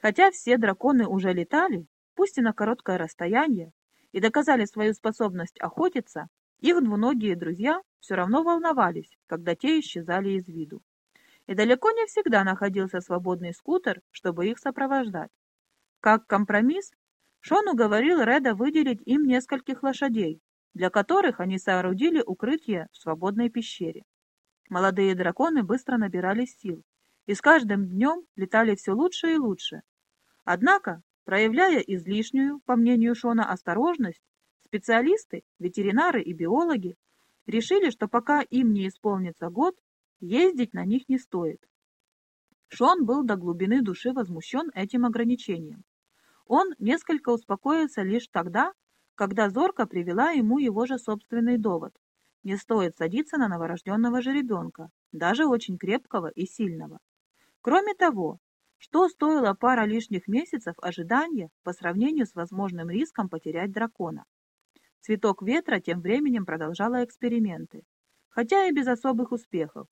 Хотя все драконы уже летали, пусть и на короткое расстояние, и доказали свою способность охотиться, их двуногие друзья все равно волновались, когда те исчезали из виду. И далеко не всегда находился свободный скутер, чтобы их сопровождать. Как компромисс, Шон уговорил Реда выделить им нескольких лошадей, для которых они соорудили укрытие в свободной пещере. Молодые драконы быстро набирались сил, и с каждым днем летали все лучше и лучше. Однако, проявляя излишнюю, по мнению Шона, осторожность, специалисты, ветеринары и биологи решили, что пока им не исполнится год, ездить на них не стоит. Шон был до глубины души возмущен этим ограничением. Он несколько успокоился лишь тогда, когда Зорка привела ему его же собственный довод. Не стоит садиться на новорожденного жеребенка, даже очень крепкого и сильного. Кроме того, что стоила пара лишних месяцев ожидания по сравнению с возможным риском потерять дракона? Цветок ветра тем временем продолжала эксперименты, хотя и без особых успехов.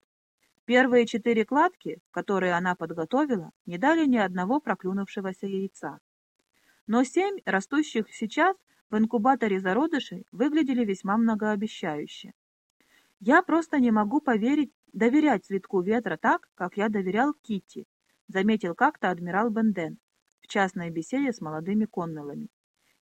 Первые четыре кладки, которые она подготовила, не дали ни одного проклюнувшегося яйца. Но семь, растущих сейчас, в инкубаторе зародышей выглядели весьма многообещающе. Я просто не могу поверить, доверять цветку ветра так, как я доверял Китти, заметил как-то адмирал Бенден в частной беседе с молодыми коннеллами.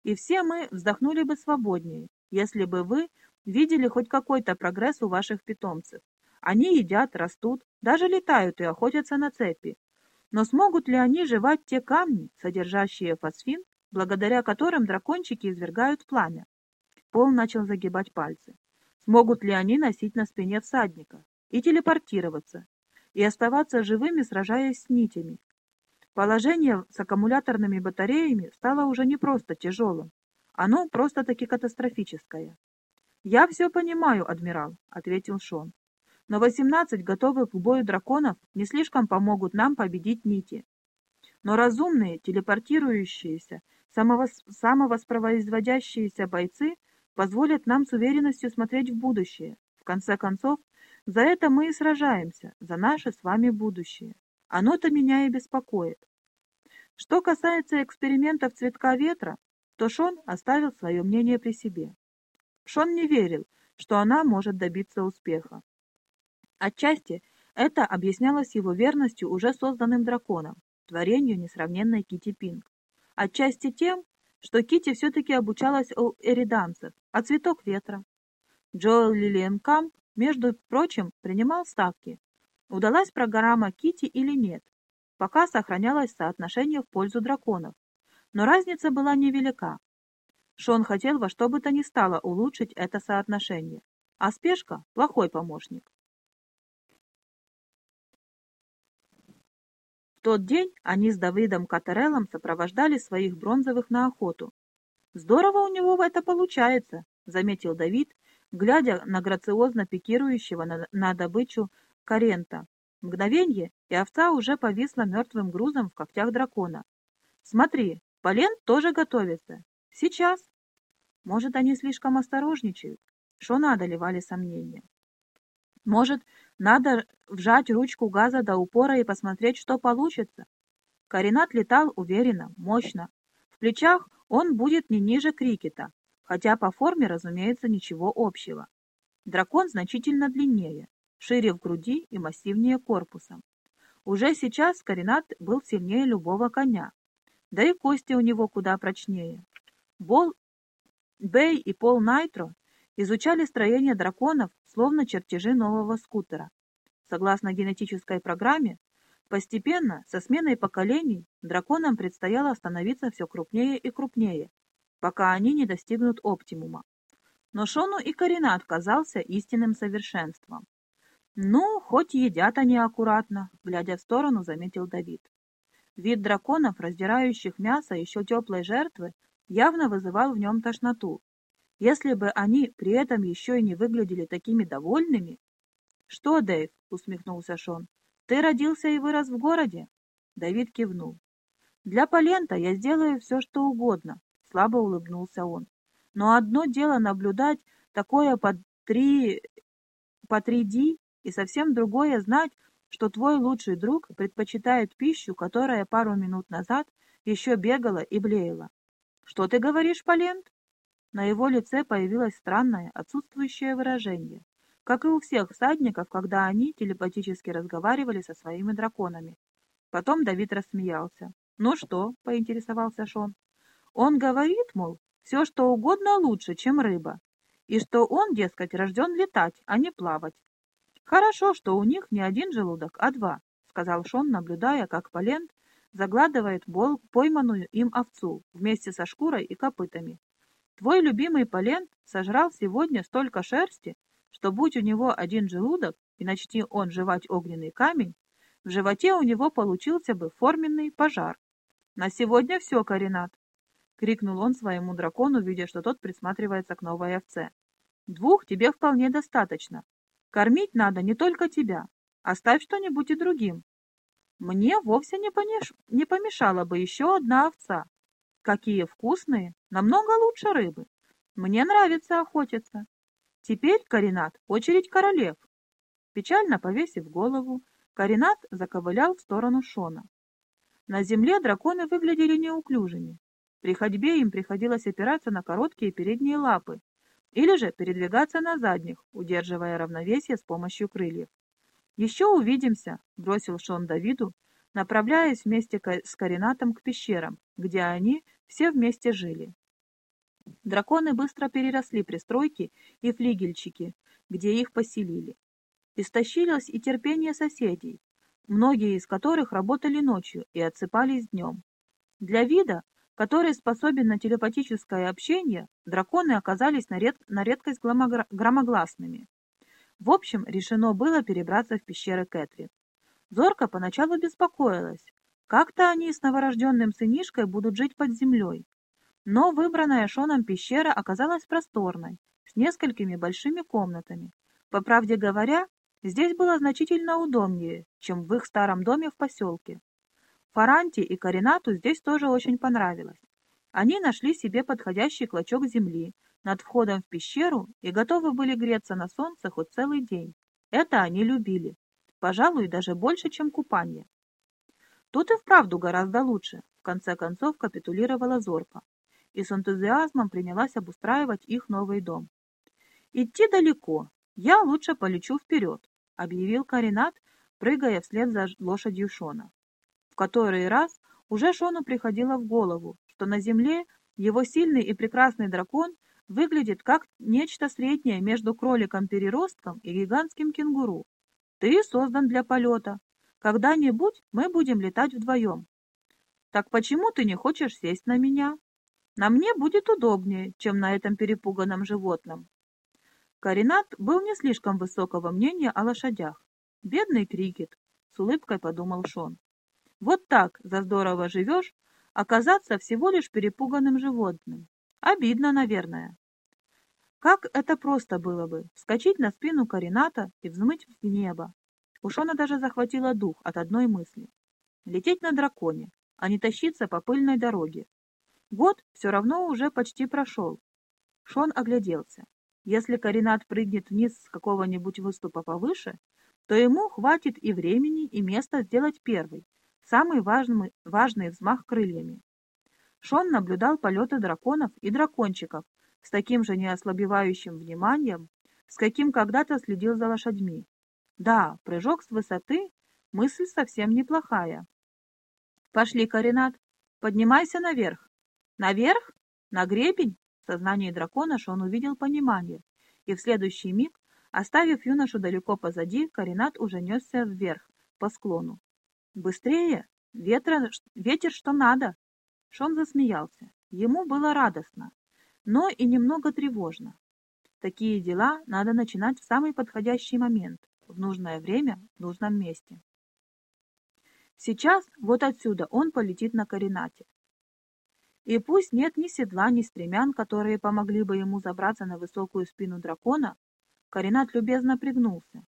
И все мы вздохнули бы свободнее, если бы вы видели хоть какой-то прогресс у ваших питомцев. Они едят, растут, даже летают и охотятся на цепи. Но смогут ли они жевать те камни, содержащие фосфин, благодаря которым дракончики извергают пламя. Пол начал загибать пальцы. Смогут ли они носить на спине всадника и телепортироваться, и оставаться живыми, сражаясь с нитями? Положение с аккумуляторными батареями стало уже не просто тяжелым, оно просто-таки катастрофическое. «Я все понимаю, адмирал», — ответил Шон. «Но 18 готовых к бою драконов не слишком помогут нам победить нити. Но разумные, телепортирующиеся самовоспроизводящиеся бойцы позволят нам с уверенностью смотреть в будущее. В конце концов, за это мы и сражаемся, за наше с вами будущее. Оно-то меня и беспокоит. Что касается экспериментов цветка ветра, то Шон оставил свое мнение при себе. Шон не верил, что она может добиться успеха. Отчасти это объяснялось его верностью уже созданным драконам, творению несравненной Кити Пинг. Отчасти тем, что Кити все-таки обучалась у эриданцев, а цветок ветра. Джоэл Лилиенкамп, между прочим, принимал ставки. Удалась программа Кити или нет, пока сохранялось соотношение в пользу драконов. Но разница была невелика. Шон хотел во что бы то ни стало улучшить это соотношение, а спешка – плохой помощник. тот день они с Давидом Катереллом сопровождали своих бронзовых на охоту. «Здорово у него это получается», — заметил Давид, глядя на грациозно пикирующего на, на добычу Карента. Мгновенье, и овца уже повисла мертвым грузом в когтях дракона. «Смотри, полен тоже готовится. Сейчас». Может, они слишком осторожничают? Шона одолевали сомнения. Может, надо вжать ручку газа до упора и посмотреть, что получится. Каринат летал уверенно, мощно. В плечах он будет не ниже крикета, хотя по форме, разумеется, ничего общего. Дракон значительно длиннее, шире в груди и массивнее корпусом. Уже сейчас Каринат был сильнее любого коня, да и кости у него куда прочнее. Бол, Бэй и Пол Найтро изучали строение драконов, словно чертежи нового скутера. Согласно генетической программе, постепенно, со сменой поколений, драконам предстояло становиться все крупнее и крупнее, пока они не достигнут оптимума. Но Шону и Карина отказался истинным совершенством. «Ну, хоть едят они аккуратно», — глядя в сторону, заметил Давид. Вид драконов, раздирающих мясо еще теплой жертвы, явно вызывал в нем тошноту, если бы они при этом еще и не выглядели такими довольными... — Что, Дэйв? — усмехнулся Шон. — Ты родился и вырос в городе? Давид кивнул. — Для Полента я сделаю все, что угодно, — слабо улыбнулся он. Но одно дело наблюдать такое по три... по 3D, и совсем другое знать, что твой лучший друг предпочитает пищу, которая пару минут назад еще бегала и блеяла. Что ты говоришь, Полент? На его лице появилось странное, отсутствующее выражение, как и у всех всадников, когда они телепатически разговаривали со своими драконами. Потом Давид рассмеялся. «Ну что?» — поинтересовался Шон. «Он говорит, мол, все что угодно лучше, чем рыба, и что он, дескать, рожден летать, а не плавать. Хорошо, что у них не один желудок, а два», — сказал Шон, наблюдая, как Полент загладывает бол, пойманную им овцу вместе со шкурой и копытами. Твой любимый Полент сожрал сегодня столько шерсти, что будь у него один желудок, и начни он жевать огненный камень, в животе у него получился бы форменный пожар. «На сегодня все, Каринат!» — крикнул он своему дракону, видя, что тот присматривается к новой овце. «Двух тебе вполне достаточно. Кормить надо не только тебя. Оставь что-нибудь и другим. Мне вовсе не, понеш... не помешала бы еще одна овца. Какие вкусные, намного лучше рыбы. Мне нравится охотиться. Теперь, Каринат, очередь королев. Печально повесив голову, Каринат заковылял в сторону Шона. На земле драконы выглядели неуклюжими. При ходьбе им приходилось опираться на короткие передние лапы или же передвигаться на задних, удерживая равновесие с помощью крыльев. «Еще увидимся», — бросил Шон Давиду, направляясь вместе с Каринатом к пещерам, где они все вместе жили. Драконы быстро переросли пристройки и флигельчики, где их поселили. Истощилось и терпение соседей, многие из которых работали ночью и отсыпались днем. Для вида, который способен на телепатическое общение, драконы оказались на, ред... на редкость громогласными. В общем, решено было перебраться в пещеры Кэтрин. Зорка поначалу беспокоилась. Как-то они с новорожденным сынишкой будут жить под землей. Но выбранная Шоном пещера оказалась просторной, с несколькими большими комнатами. По правде говоря, здесь было значительно удобнее, чем в их старом доме в поселке. Фаранти и Каринату здесь тоже очень понравилось. Они нашли себе подходящий клочок земли над входом в пещеру и готовы были греться на солнце хоть целый день. Это они любили. Пожалуй, даже больше, чем купание. Тут и вправду гораздо лучше, в конце концов капитулировала Зорка и с энтузиазмом принялась обустраивать их новый дом. «Идти далеко, я лучше полечу вперед», — объявил Каринат, прыгая вслед за лошадью Шона. В который раз уже Шону приходило в голову, что на земле его сильный и прекрасный дракон выглядит как нечто среднее между кроликом-переростком и гигантским кенгуру. Ты создан для полета. Когда-нибудь мы будем летать вдвоем. Так почему ты не хочешь сесть на меня? На мне будет удобнее, чем на этом перепуганном животном. Каринат был не слишком высокого мнения о лошадях. Бедный крикет, с улыбкой подумал Шон. Вот так, за здорово живешь, оказаться всего лишь перепуганным животным. Обидно, наверное. Как это просто было бы, вскочить на спину Карината и взмыть в небо. У Шона даже захватило дух от одной мысли. Лететь на драконе, а не тащиться по пыльной дороге. Год все равно уже почти прошел. Шон огляделся. Если Каринат прыгнет вниз с какого-нибудь выступа повыше, то ему хватит и времени, и места сделать первый, самый важный, важный взмах крыльями. Шон наблюдал полеты драконов и дракончиков с таким же неослабевающим вниманием, с каким когда-то следил за лошадьми. Да, прыжок с высоты — мысль совсем неплохая. «Пошли, Каринат, поднимайся наверх». «Наверх? На гребень?» В сознании дракона Шон увидел понимание, и в следующий миг, оставив юношу далеко позади, Каринат уже несся вверх, по склону. «Быстрее! Ветра... Ветер что надо!» Шон засмеялся. Ему было радостно, но и немного тревожно. Такие дела надо начинать в самый подходящий момент, в нужное время, в нужном месте. Сейчас, вот отсюда, он полетит на Каринате. И пусть нет ни седла, ни стремян, которые помогли бы ему забраться на высокую спину дракона, Каринат любезно пригнулся,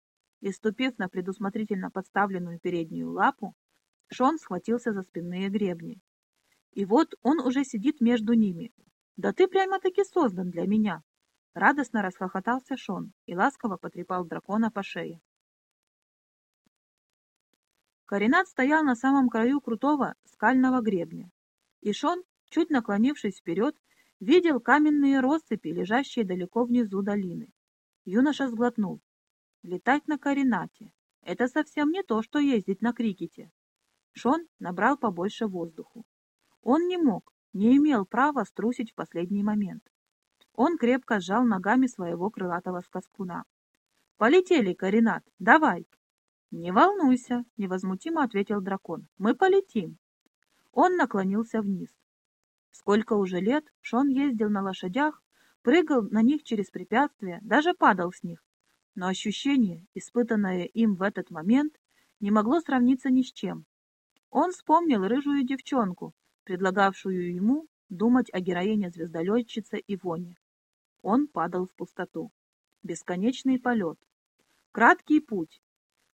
и, ступив на предусмотрительно подставленную переднюю лапу, Шон схватился за спинные гребни. И вот он уже сидит между ними. «Да ты прямо-таки создан для меня!» Радостно расхохотался Шон и ласково потрепал дракона по шее. Каринат стоял на самом краю крутого скального гребня, и Шон, чуть наклонившись вперед, видел каменные россыпи, лежащие далеко внизу долины. Юноша сглотнул. Летать на Каринате — это совсем не то, что ездить на крикете. Шон набрал побольше воздуху. Он не мог, не имел права струсить в последний момент. Он крепко сжал ногами своего крылатого скаскуна. «Полетели, Каринат, давай!» «Не волнуйся», — невозмутимо ответил дракон. «Мы полетим». Он наклонился вниз. Сколько уже лет Шон ездил на лошадях, прыгал на них через препятствия, даже падал с них. Но ощущение, испытанное им в этот момент, не могло сравниться ни с чем. Он вспомнил рыжую девчонку, предлагавшую ему думать о героине звездолетчице Ивоне. Он падал в пустоту. Бесконечный полет. Краткий путь,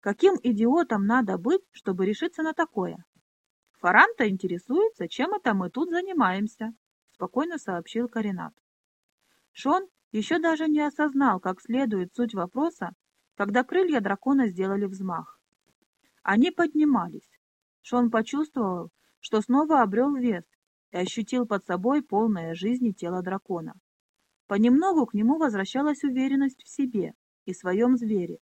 Каким идиотом надо быть, чтобы решиться на такое? Фаранта интересуется, чем это мы тут занимаемся, спокойно сообщил Каринат. Шон еще даже не осознал, как следует суть вопроса, когда крылья дракона сделали взмах. Они поднимались. Шон почувствовал, что снова обрел вес и ощутил под собой полное жизни тело дракона. Понемногу к нему возвращалась уверенность в себе и своем звере,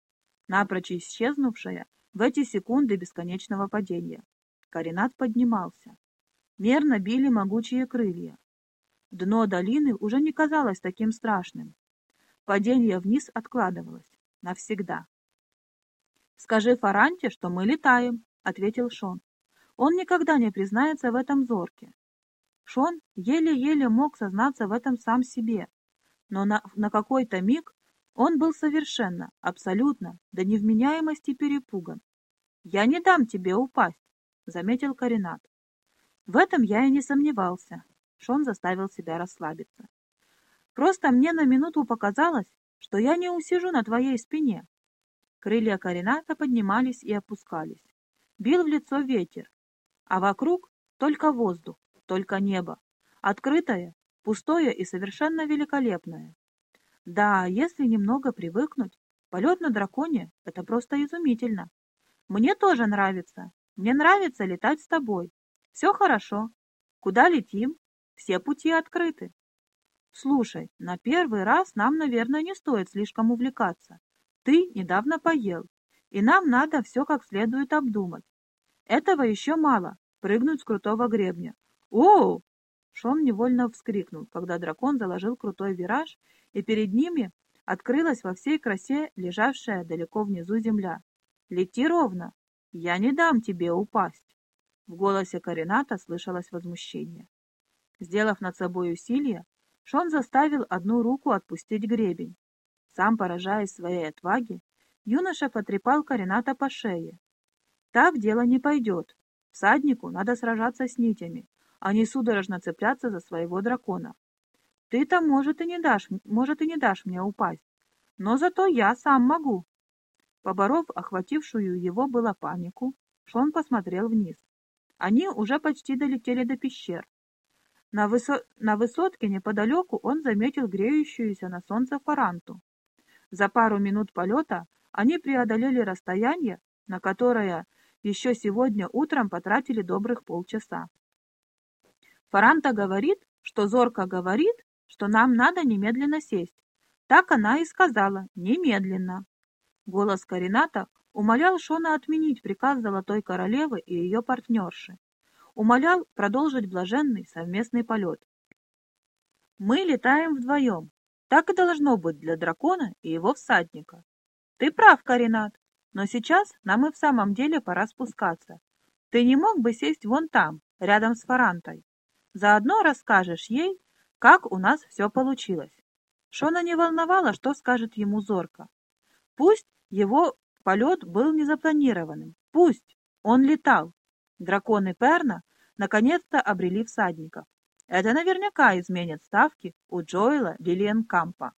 напрочь исчезнувшая в эти секунды бесконечного падения. Каринат поднимался. Мерно били могучие крылья. Дно долины уже не казалось таким страшным. Падение вниз откладывалось. Навсегда. «Скажи Фаранте, что мы летаем», — ответил Шон. «Он никогда не признается в этом зорке». Шон еле-еле мог сознаться в этом сам себе, но на, на какой-то миг он был совершенно, абсолютно, до невменяемости перепуган. «Я не дам тебе упасть», — заметил Каринат. В этом я и не сомневался. Шон заставил себя расслабиться. «Просто мне на минуту показалось, что я не усижу на твоей спине». Крылья Карината поднимались и опускались. Бил в лицо ветер, а вокруг только воздух, только небо, открытое, пустое и совершенно великолепное. Да, если немного привыкнуть, полет на драконе — это просто изумительно. Мне тоже нравится. Мне нравится летать с тобой. Все хорошо. Куда летим? Все пути открыты. Слушай, на первый раз нам, наверное, не стоит слишком увлекаться. Ты недавно поел, и нам надо все как следует обдумать. Этого еще мало — прыгнуть с крутого гребня. Оу! Шон невольно вскрикнул, когда дракон заложил крутой вираж, и перед ними открылась во всей красе лежавшая далеко внизу земля. «Лети ровно! Я не дам тебе упасть!» В голосе Карината слышалось возмущение. Сделав над собой усилие, Шон заставил одну руку отпустить гребень. Сам, поражаясь своей отваге, юноша потрепал Карината по шее. «Так дело не пойдет. Всаднику надо сражаться с нитями, они судорожно цеплятся за своего дракона. Ты-то, может, и не дашь, может, и не дашь мне упасть, но зато я сам могу. Поборов охватившую его было панику, Шон посмотрел вниз. Они уже почти долетели до пещер. На, высо... на высотке неподалеку он заметил греющуюся на солнце фаранту. За пару минут полета они преодолели расстояние, на которое еще сегодня утром потратили добрых полчаса. Фаранта говорит, что Зорка говорит, что нам надо немедленно сесть. Так она и сказала, немедленно. Голос Карината умолял Шона отменить приказ Золотой Королевы и ее партнерши. Умолял продолжить блаженный совместный полет. Мы летаем вдвоем. Так и должно быть для дракона и его всадника. Ты прав, Каринат, но сейчас нам и в самом деле пора спускаться. Ты не мог бы сесть вон там, рядом с Фарантой? Заодно расскажешь ей, как у нас все получилось. Шона не волновало, что скажет ему Зорка. Пусть его полет был незапланированным, пусть он летал. Драконы Перна наконец-то обрели всадников. Это наверняка изменит ставки у Джоэла Лилиенкампа.